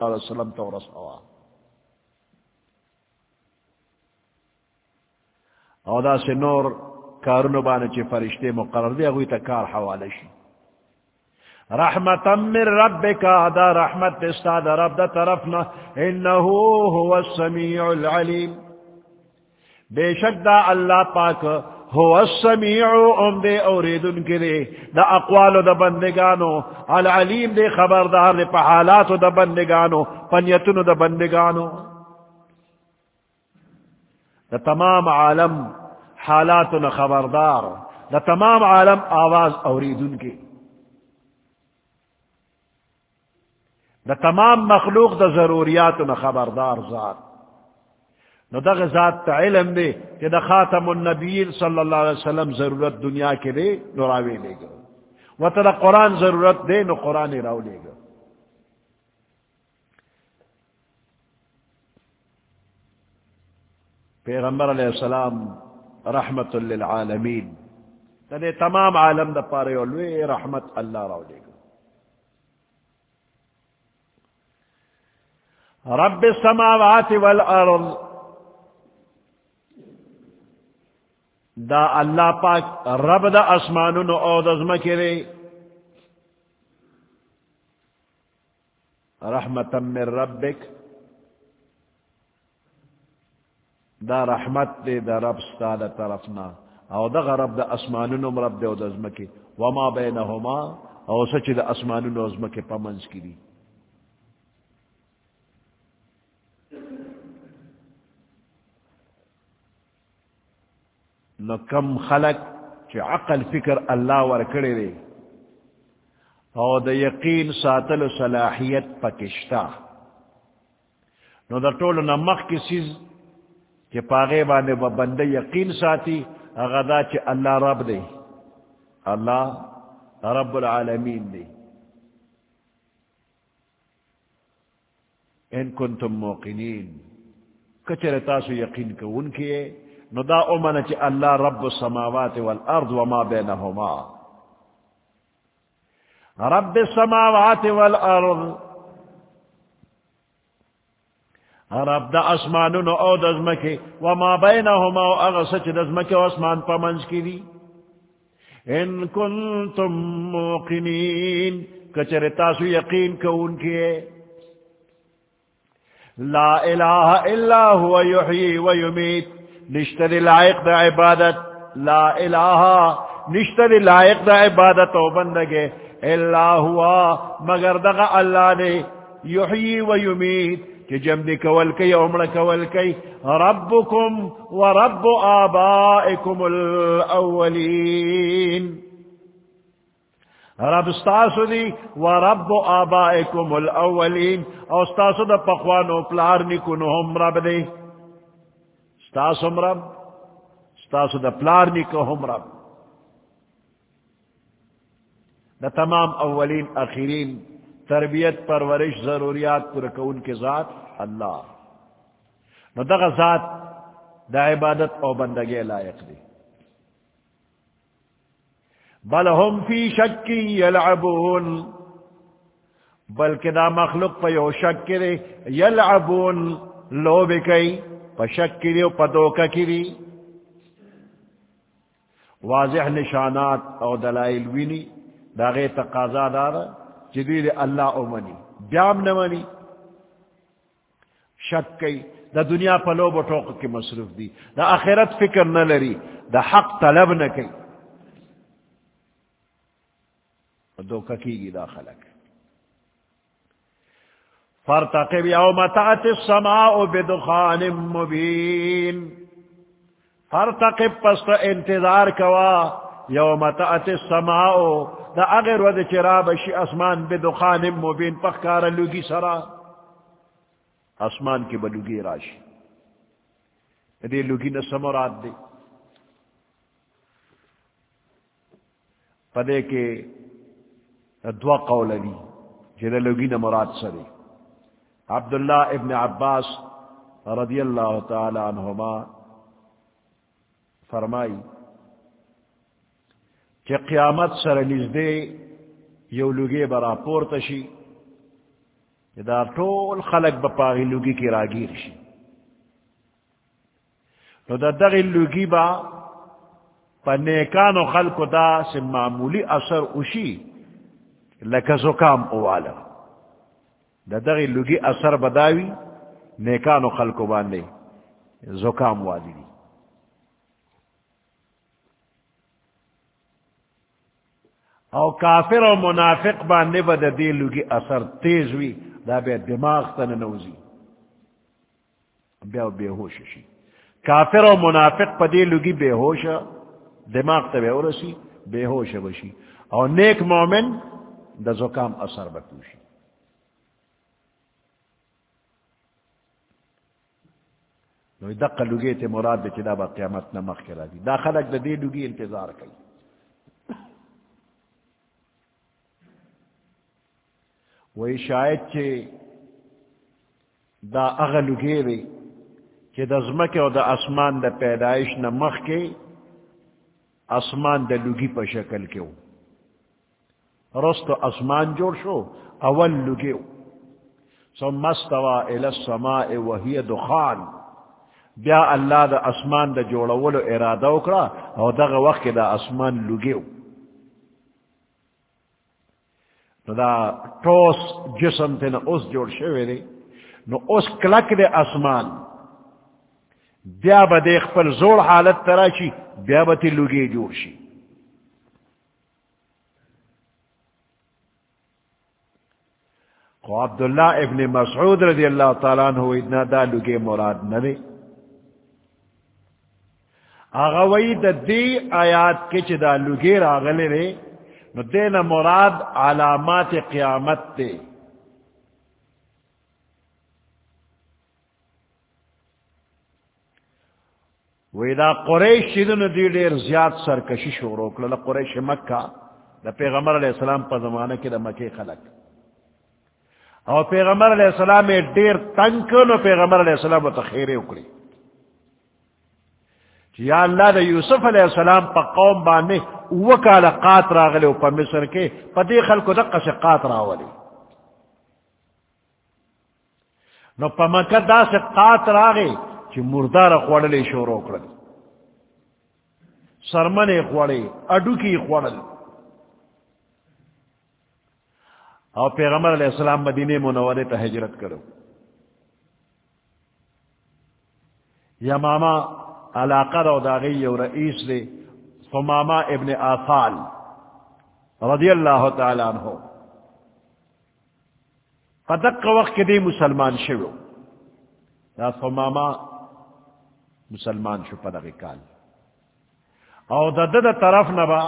علیہ وسلم تو رسوا او دا سے نور کارونو بانے چی فرشتے مقرر دے اگوی تا کار حوالے شی رحمتا من ربکا دا رحمت دستا دا رب دا طرفنا انہو هو السمیع العلیم۔ بے شک دا اللہ پاک هو السمیع ام دے اوریدن کرے دا اقوال دا بندگانو. العلیم دے خبردار دے پا حالات دا بندگانو. پنیتن دا بندگانو. دا تمام عالم حالات نہ خبردار. دا تمام عالم آواز اوریدن کی دا تمام مخلوق دا ضروریات نہ خبردار ذات. نو دا ذات تا علم دے کہ دا خاتم النبیین صلی اللہ علیہ وسلم ضرورت دنیا کے دے نو راوے لے گا و تا دا قرآن ضرورت دے نو قرآن راو لے گا پیغمبر علیہ السلام رحمت للعالمین تدے تمام عالم دا پارے علوے رحمت اللہ راو لے گا رب السماوات والارض دا اللہ پاک رب دا اسمانون او دزم کرے رحمتا من ربک. دا رحمت دے دا رب ستا دا طرفنا. او دا رب دا اسمانونو رب دے او دا ازمکی وما بینہما او سچ دا اسمانونو ازمکی پا منز کی دی. نو کم خلق چی عقل فکر اللہ ورکڑی دے. او دا یقین ساتل صلاحیت پکشتا. نو دا طول نمخ کی سیز کہ پاغے بانے با بندے یقین ساتھی اغدا چ اللہ رب دے. اللہ رب العالمین دے. ان کنتم موقنین. کچر تاسو یقین کو ان کی نو دا امن چ اللہ رب السماوات والارض وما بینہما رب السماوات والارض. رب دا اسمانونو او دزمکی وما بینہما او اغسچ دزمکی و اسمان پا منز کی دی ان کنتم موقنین. کچر تاسو یقین کون کیے لا الہ الا هو، یحیی و یمیت. نشتر لائق دا عبادت، لا الہ، نشتر لائق دا عبادت و بندگے، الا ہوا، مگر دغا اللہ نے یحیی و یمیت کہ جم دی کول کئی عمر کول کئی، ربکم و رب آبائکم الاولین۔ رب ستاسو دی و رب آبائکم الاولین، او ستاسو دا پخوانو پلار نکنو ہم رب دی۔ ستاسو رب، ستاسو دا پلار نکو ہم رب. دا تمام اولین، اخیرین تربیت، پرورش، ضروریات پر کون کے ذات اللہ نو دغا ذات دا عبادت او بندگی لائق دی. بل ہم فی شکی یلعبون بلکہ دا مخلوق پہ یو شک کرے یلعبون لو بکئی پا شک کری و پا دوکا کری واضح نشانات او دلائل وینی دا غیر تقاضا دارا جدید اللہ او منی۔ بیام نمانی شک کئی، دا دنیا پلو بٹوک کی مصروف دی۔ دا آخرت فکر نہ لری، دا حق طلب نہ کئی۔ دو ککی گی دا خلق۔ فرتقب یوم تأتی السماء بدخان مبین فرتقب پست انتظار کوا یوم تأتی السماء. دا اگر ود چراب اسمان بدخان مبین پخکار لوگی سرا. اسمان کی بلوگی راشی. دے لوگی نسمرات دے پدے کے دعا قول دی جدے لوگی نمرات سرے. عبداللہ ابن عباس رضی اللہ تعالی عنہما فرمائی کہ قیامت سر نزدے یو لگے برا پور تشی دا ټول خلق بپاغی لوگی کی راگیر شی۔ نو دا دغی لوگی با پا نیکان و خلق دا سے معمولی اثر اشی لکا زکام اوالا۔ دا دغی لوگی اثر بداوی نیکان و خلق باندے زکام والی دی او کافر او منافق باندې بد دی لوگی اثر تیز وی دا بیا دماغ تن نوزی بیا بے ہوش شی کافر او منافق پا دی لوگی بے ہوش دماغ تا بے ورسی بے ہوش بشی او نیک مومن دا زکام اثر بکوشی نو دقا لوگی تے مراد بے چدا با قیامت نمخ کرا دی دا خلق دا دی لوگی انتظار کئی وہی شاید چے دا اغلو گیرے کہ دا زمک او دا اسمان دا پیدائش نمخ کے اسمان دا لگی پا شکل کیو رست اسمان جوڑ شو، اول لگیو ثم استوى الى السماء وهي دخان. بیا اللہ دا اسمان دا جوڑولو ارادہ اکڑا او دا وقت دا اسمان لگیو نو دا ٹوس جسم تے نا اس جوڑ شوے دے نو اس کلک دے اسمان. بیا با دیکھ پر زور حالت ترا تراشی بیا با تی لگے جوڑ شی خو عبداللہ ابن مسعود رضی اللہ تعالیٰ عنہ اتنا دا لگے مراد ندے آغا وی دا دی آیات کے چی دا لگے راغلے رے نو دین مراد علامات قیامت تے ویدا قریش شدن دی دیر زیاد سرکشی شورو کلا قریش مکہ، دا پیغمبر علیہ السلام پا زمانہ کی دا مکی خلق۔ او پیغمبر علیہ السلام دیر تنکن پیغمبر علیہ السلام تا خیرے اکڑی یا اللہ دا یوسف علیہ السلام پا قوم بانے وکال قات راغلے پا مصر کے، پا دی خلکو دقا سے قات راولی۔ نو پا مکہ دا سے قات راغے چی مردار خوڑلے شورو کرد سرمن خوڑے اڈو کی خوڑل۔ اور پیغمبر علیہ السلام مدینے منورے پہ ہجرت کرو۔ یا ماما علاقہ رو داغی و رئیس دے فماما ابن آفال رضی اللہ تعالیٰ عنہ. قدق وقت کے دی مسلمان شو دا فماما مسلمان شو پدق کال. او دا دا طرف نبا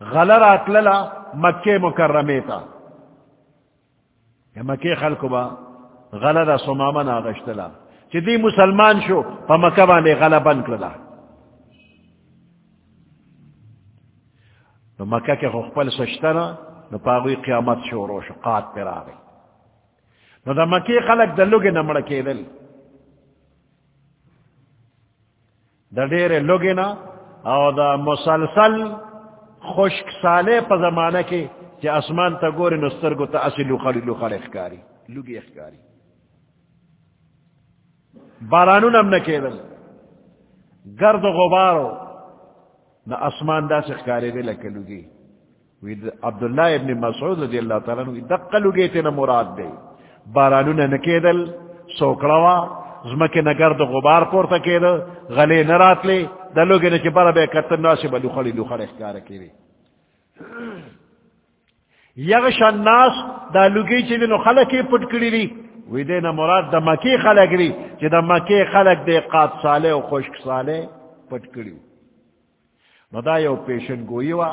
غلر اتللا مکہ مکرمی تا مکہ خلق با غلر سماما ناغشتلا چی دی مسلمان شو، پا مکہ بانے غلبن کرلا نو مکہ کے خپل سشتنا نو پاگوی قیامت شو رو شو قات پر آگئی نو دا مکی خلق دا لگی نمڑا کے دل. دا دیر لگی نا، او دا مسلسل خشک سالے پا زمانہ کے، چی اسمان تا گوری نسترگو تا اسی لخلی لخلی اخکاری لگی اخکاری بارانون ام نکیدل گرد و غبارو نہ اسمان دا سے خکارے دے لکلو گی عبداللہ ابن مسعود رضی اللہ تعالیٰ نوی دقلو گے تینا مراد دے بارانون نکیدل سوکڑوا زمکی زمک نگرد غبار پورتا کیدل غلے نرات لے دلو گے نچے برا بے کتن ناسی با لخلی لخلی اخکارا کیدے یغش الناس دا لگی چی دنو خلقی پٹ کری لی وی دینا مراد دا مکی خلق دی چی دا مکی خلق دے قات سالے و خوشک سالے پٹ کری نو دا یو پیشن گوئی وا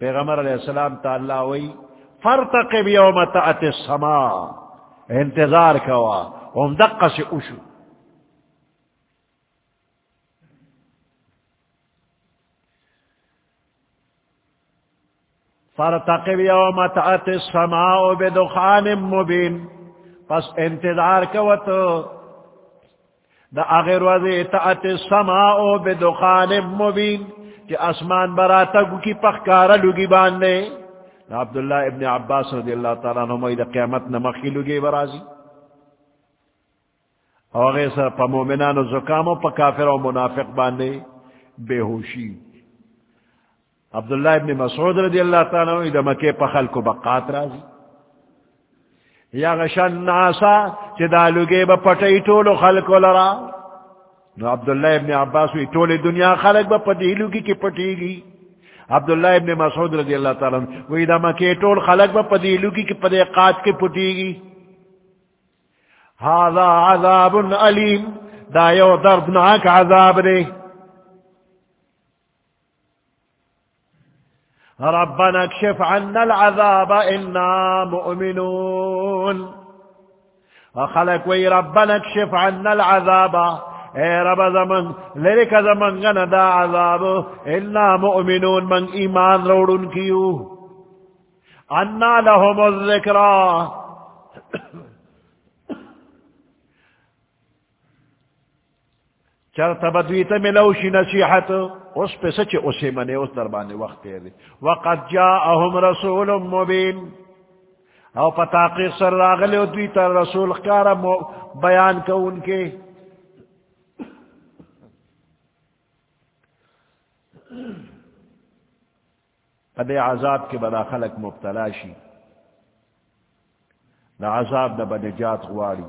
پیغمبر علیہ السلام تا اللہ وی، فرتقب یوم تأت السما. انتظار کوا ام دق سے اشو فرتقب یوم تأت السماء بدخان مبین. پس انتظار کوا تو دا اغیر وزی تأت السماء بدخان مبین. کہ اسمان براتا گو کی پخکارا لگی باندے. عبداللہ ابن عباس رضی اللہ تعالیٰ عنہ دا قیامت نمخی لگے برازی. اور سر پا مومنان و زکام و پا کافر و منافق باندے. بے ہوشی. عبداللہ ابن مسعود رضی اللہ تعالیٰ عنہ دا مکے پا خلق و بقات رازی. یا غشن ناسا چی دا لگے با پٹی طول خلق لرا. نو عبداللہ ابن عباس وی طول دنیا خلق با پتی لگی کی پٹی گی. عبداللہ ابن مسعود رضی اللہ تعالیٰ وی دا مکی ٹول خلق با پدیلو کی پدے قات کے پٹی گی. هذا عذاب علیم، دا یو دردناک عذاب دے. ربنا اکشف عنا العذاب انا مؤمنون. خلق وی ربنا اکشف عنا العذاب. اے رب، زمن، لرک زمن گن دا عذاب. انا مؤمنون، من ایمان روڑن کیو. انا لهم الذکرہ چرتا بدویتا ملوشی نصیحت. اس پہ سچ اسے منے، اس دربانے وقت تیرے وقد جاءهم رسول مبین۔ او پتاقی سر راغلے دویتا رسول کارا بیان کو ان کے پدے عذاب کے بدا خلق مبتلا شی۔ نہ عذاب نہ بنجات غواری۔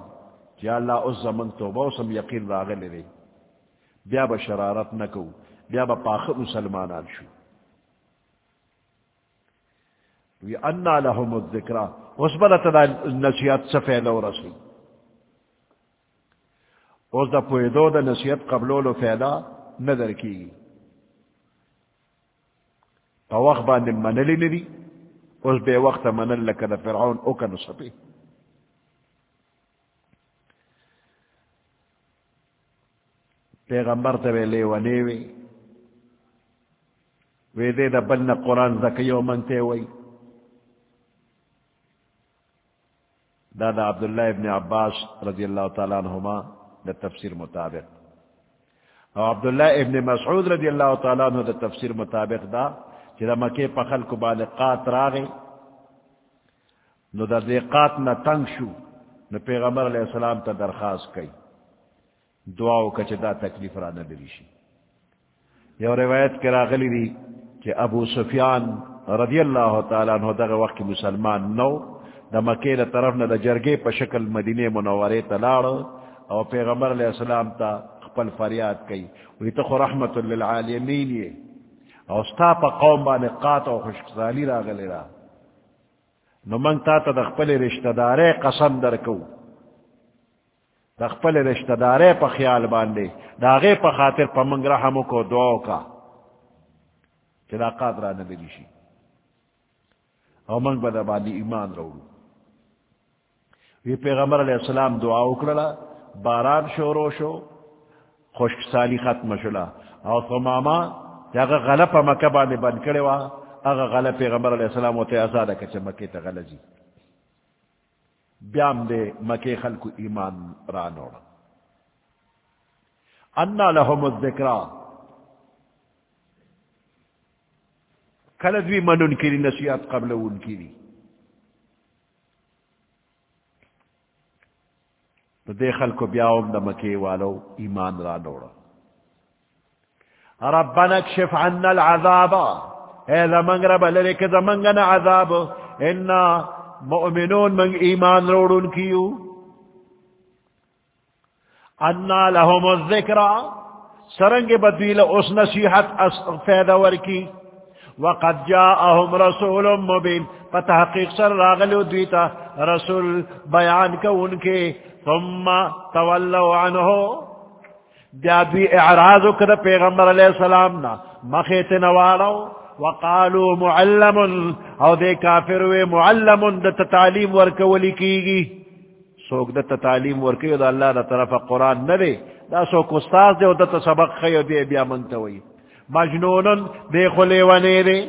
جا اللہ اس زمن تو بوسم یقین راغل رے بیا با شرارت نہ کو۔ بیا با پاخ مسلمان شو. وی انا لهم الذکرہ اس بدا تدا نصیحت سفیدو رسی اس دا پویدو دا نصیحت قبلولو فیدا ندر کی پا وقت باندې منلی ندی اوس بے وقت منل لکه د فرعون او کنو پیغمبر ته ویلې ونی وی. وی دې د بلنه قران زکیو منته وی. دا دا عبداللہ ابن عباس رضی اللہ تعالیٰ عنہما دا تفسیر مطابق. اور عبداللہ ابن مسعود رضی اللہ تعالیٰ عنہ دا تفسیر مطابق دا چې د مکه په خلکو باندې قات راغی نو د دې قات نه تنگ شو، نو پیغمبر علیہ السلام ته درخواست کړي دعا وکړه چې دا تکلیف را نه لري شي یو روایت کې راغلی دی چې ابو سفیان رضی الله تعالی عنہ دغه وخت مسلمان نو، د مکه له طرف نه د جرګې په شکل مدینه منوره ته لاړ او پیغمبر علیہ السلام ته خپل فریاد کړي وی ته رحمت للعالمین یې. او ستا پا قوم بانے قات او خوشکسالی را گلی را نو منگ تا تا دخپل رشتہ دارے قسم درکو دخپل رشتہ دارے پا خیال باندے داغے پا خاطر پا منگ رحمو کو دعاو کا چلا قات را نبیلی شی او منگ بدا باندی ایمان روڑو وی پیغمبر علیہ السلام دعا اکرلا باران شورو شو خوشکسالی ختم شلا. او ثماما اگر غلط مکہ باندې بند کړي وا اگر غلط پیغمبر علیہ السلام ته آزاد کچ مکه ته غلطی جی. بیام دې مکه خلق ایمان را نوړ ان لهم الذکرا کله دوی منون کړي، نصیحت قبل اون کړي تو دے خلق بیاوم د مکه والو ایمان را نوړ ربنا اكشف عنا العذاب. هذا من رب لك زمننا عذاب إنا مؤمنون من إيمان رورون كيو أنا لهم الذكرى سرنگ بدویل اس نصیحت فیدہ ورکی وقد جاءهم رسول مبین فتحقیق سر راغلو دویتا رسول بیان کو ان کے ثم تولو عنہو بیا دوی اعراض کر پیغمبر علیہ السلام نا مخیت نوارو وقالو معلم او دے کافر وے معلم دت تعلیم ورکولی کیگی سوک دت تعلیم ورکی دا اللہ دا طرف قرآن ندے دا سوک استاز دے و دت سبق خیو دے بیا منتوی مجنون دے خلے ونے دے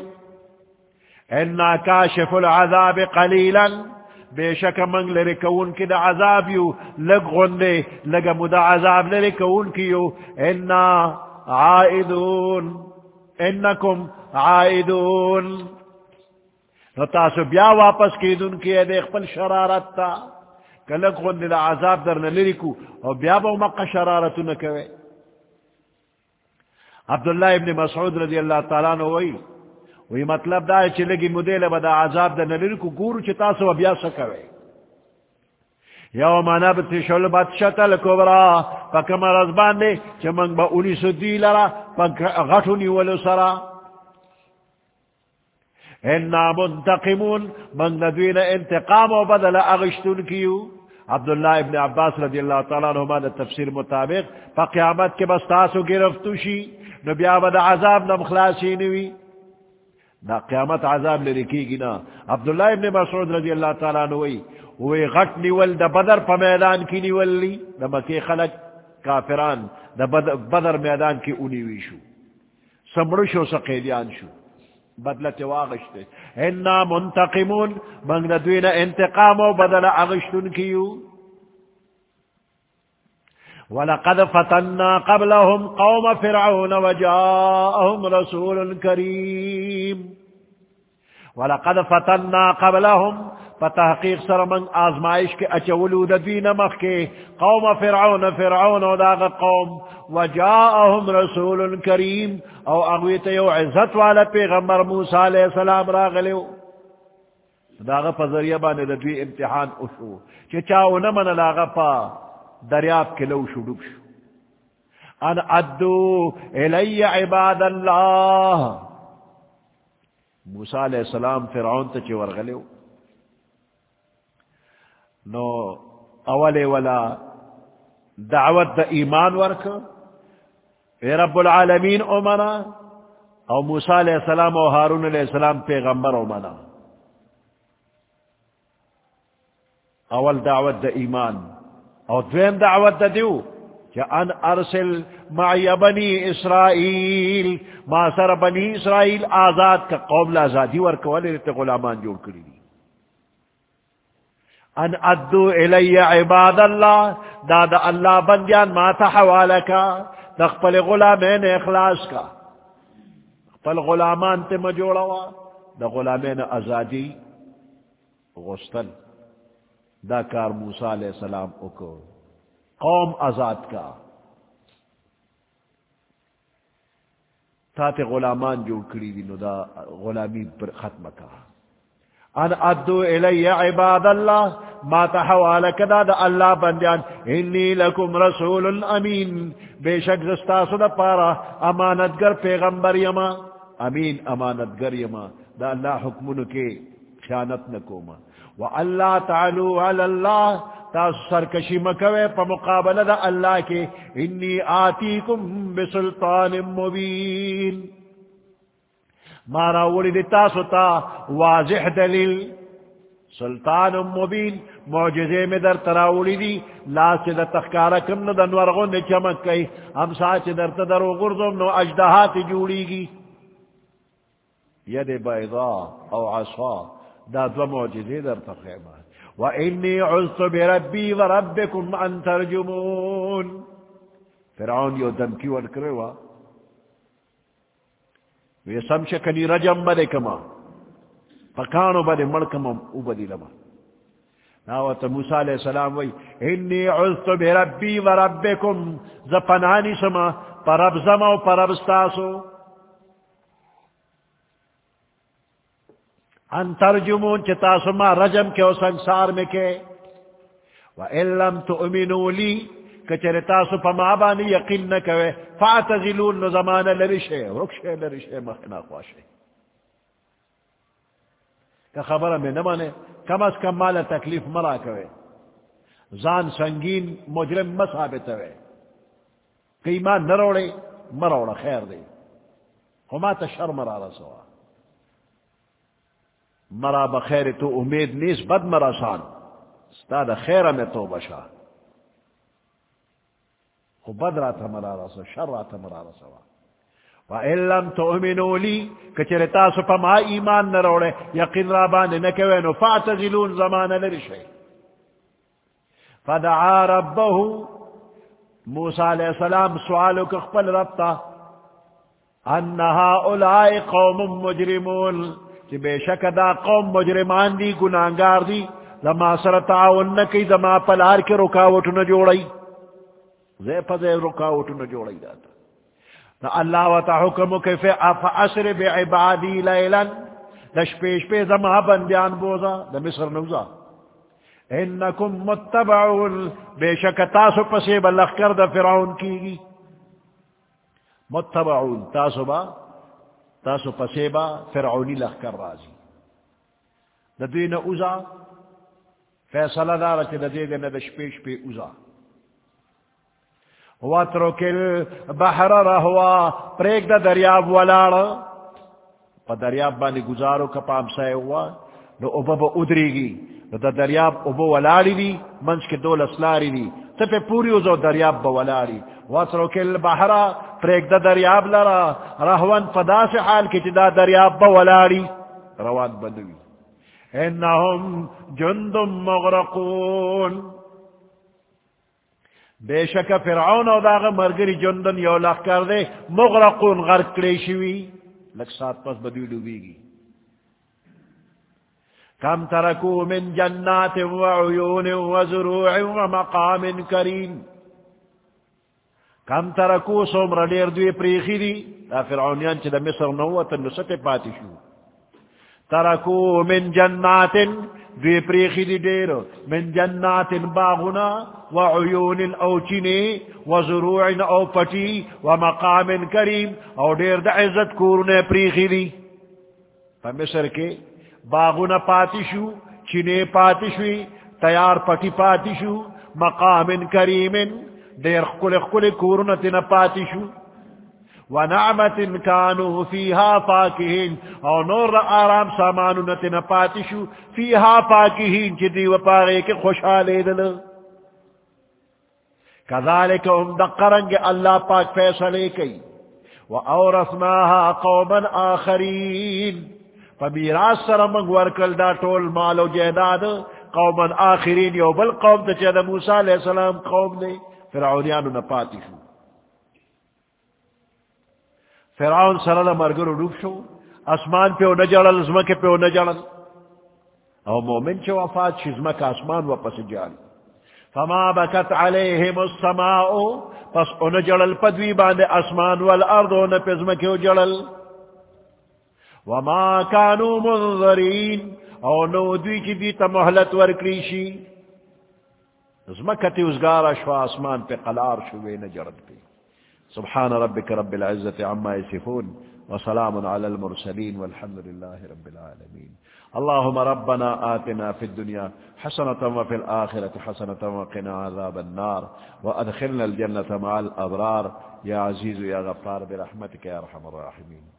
انا کاشف العذاب قلیلا بے شک منگ لرے کون کی دا عذاب یو لگ غندے لگا مدا عذاب لرے کون کی یو انا عائدون. انکم عائدون. نو تاسو بیا واپس کی دن کی دے خپل شرارت تا. کلک خون دا عذاب در نلری کو او بیا با مقا شرارتو نکوے عبداللہ ابن مسعود رضی اللہ تعالیٰ نو وی وی مطلب دا ہے چی لگی مدیل با دا عذاب در نلری کو گورو چی تاسو بیا سکوے یوم نبتش البتشت الكبرى فکم رزبان دے چی منگ با اولی سدی لرا پک غٹونی ولو سرا. انا منتقمون من ندوین انتقام و بدل اغشتون کیو. عبداللہ ابن عباس رضی اللہ تعالیٰ عنہ نے تفسیر مطابق، پا قیامت کے بس تاسو گرفتو شی نو نبیا بدا عذاب نم خلاصی نوی نا قیامت عذاب لرکی گی نا۔ عبداللہ ابن مسعود رضی اللہ تعالیٰ عنہ وی وی غٹ نیول دا بدر پا میدان کی نیول لی، دا مکی خلق کافران دا بدر میدان کی اونیوی شو۔ سمڑو شو سقیدیان شو۔ بدلت واغشتے. انا منتقمون. منگ ندوین انتقام و بدل اغشتن کیو. ولقد فتنا قبلهم قوم فرعون وجاءهم رسول كريم. ولقد فتنا قبلهم، فتحقیق سر من آزمائش کے اچولو ددوین مخ کے قوم فرعون فرعون و داغ قوم. وجاءهم رسول کریم او اغویت یو عزت والا پیغمبر موسیٰ علیہ السلام راغلیو داغ پا ذریعہ بانے ددوی امتحان اشو چی چاو نمن لاغ پا دریاب کے لو شو ڈب شو. ان ادو الی عباد اللہ موسیٰ علیہ السلام فرعون تا ورغلیو نو اول ولا دعوت دا ایمان ورک. اے رب العالمین، او او موسیٰ علیہ السلام او حارون علیہ السلام پیغمبر او منا. اول دعوت دا ایمان. او دویم دعوت دا دیو. کہ ان ارسل معی بنی اسرائیل، ما سر بنی اسرائیل آزاد کا قوم لازادی ورکا ولی رت غلامان جوڑ کری دی ان ادو الی عباد اللہ دا اللہ بندیان ما تحوالکا دا خپل غلامین اخلاص کا خپل غلامان تے مجوڑا دا غلامین ازادی غستل دا کار موسیٰ علیہ السلام اکو قوم ازاد کا۔ تا تے غلامان جو کری دی نو دا غلامی پر ختم کا۔ ان ادو الی عباد اللہ، ما تحوالک دا دا اللہ بندیان۔ انی لکم رسول امین۔ بے شک زستاسو دا پارا امانتگر پیغمبر یما۔ امین امانتگر یما۔ دا اللہ حکمنو کے خیانت نکوما وَأَلَّا تَعْلُوا عَلَى اللَّهِ تاسو سرکشی مکوے پا مقابلہ دا اللہ کے انی آتیکم بسلطان مبین مارا وڑی دی تاسو تا واضح دلیل. سلطان مبین معجزے میں در تراوڑی دی لا سے دا تخکارا کم دا نورغن دی چمک کئی ہم سا چی در تدر و غرزم نو اجدہات جوڑی گی ید بیضا او عصا. دا دو معجزے در تخیمہ وَإِنِّي عُزْتُ بِرَبِّي وَرَبِّكُمْ أَن تَرْجُمُونَ فرعون یو دمکی ورکرے وا۔ وی سمشکنی رجم بدے کما۔ پکانو بدے مڑکما او بدی لما۔ ناوات موسیٰ علیہ السلام وی انی عزت بربی و ربکم زپنانی سما، پرب زما و پرب ستاسو۔ ان ترجمون چتاسو ما رجم کے و سنسار میں کے وَإِن لَمْ تُؤْمِنُوا لِي کچر تاسو پا ما بانی یقین نکوے فاعتزلون، نو زمان لرشے رکشے لرشے مخنا خواشے کہ خبر میں نمانے کم از کم مال تکلیف مرا کوے زان سنگین، مجرم مسابت ہوئے کہ ایمان نروڑے مروڑا خیر دے ہما تا شر مرا رسوا مرا بخیر تو امید نیس بد مرا سان ستا دا خیر میں تو بشا خو بد را تا مرا رسوا شر را تا مرا رسوا وَإِن لَمْ تُؤْمِنُوا لِي کچر تاسو پا ما ایمان نروڑے یقین را باندے نکوینو فَاعْتَزِلُونَ زمان لرشے فَدَعَا رَبَّهُ، موسیٰ علیہ السلام سوالو کخپل ربتا اَنَّهَا اُلَائِ قَوْمٌ مُجْرِمُونَ. چی بے شک دا قوم مجرمان دی، گناہگار دی، لما سر تعاون نکی دما پلار کے رکاوٹ نہ جوڑی زی پزے رکاوٹ نہ جوڑی داتا۔ نا اللہ و تا حکم کے فی افعصر بعبادی لیلن دش پیش پی زما بندیان بوزا، دا مصر نوزا۔ انکم متبعون، بے شک تاسو پسے بلخ کر دا فرعون کی گی متبعون، تاسو با تاسو پسے با فرعونی لخ کر رازی دا دوی نا اوزا فیصلہ دارا چی دا دے نا دش پیش پی اوزا. واترک البحر رہوا پریک دا دریاب ولار پا دریاب بانی گزارو کپام سائے ہوا نو اوبا با ادری گی نو دا دریاب اوبا ولاری دی منچ کے دول اسلاری دی تپے پوری اوزو دریاب با ولاری واترک البحر پریک دا دریاب لرا رہوان پدا سے حال کی چی دا دریاب با ولاری روان بندوی انہم جندم مغرقون. بے شک فرعون او داغ مرگری جندن یو لخ کر دے مغرقون غرق کلیشوی لک سات پس بدوی ڈوبی گی کم ترکو من جنات و عیون و زروع و مقام کریم کم ترکو سومر دیر دوی پریخی دی دا فرعونیان چی دا مصر نووتا نسک پاتی شو. ترکو من جنات دوی پریخی دی دیر من جنات باغنا و عیون او چینی و زروع او پٹی و مقام کریم او دیر دا عزت کورن پریخی دی پا مصر کے باغنا پاتی شو چینے پاتی شوی تیار پٹی پاتی شو مقام کریم دیر خکل خکل کورن تین پاتی شو. ونعمت كانوا فيها فاكهين او نور آرام سامانو نتنا پاتشو فيها فاكهين جدي وپاغي خوشحالي دل كذلك هم دقرنگ الله پاک فیصلے کی وأورثناها قوما آخرين. فمیراس سر منگ ورکل دا طول مال و جہداد قوما آخرین، یو بل قوم دا چید موسیٰ علیہ السلام قوم نے فرعونیانو نپاتی شو. فرعون سره د مرګرو ډوب شو، اسمان په نه جړل زمکه په نه جړل او مومن چې وفات شي زمکه اسمان واپس جال فما بكت عليهم السماء، پس ان جړل پدوی باندې اسمان والارض ان په زمکه جړل وما كانوا منظرين. او نو دوی کی دی ته مهلت ورکړي شي زمکه تی وزګار شو اسمان په قلار شو نه جړل پی. سبحان ربك رب العزة عما يصفون وسلام على المرسلين والحمد لله رب العالمين اللهم ربنا آتنا في الدنيا حسنة وفي الآخرة حسنة وقنا عذاب النار وأدخلنا الجنة مع الأبرار يا عزيز يا غفار برحمتك يا رحم الراحمين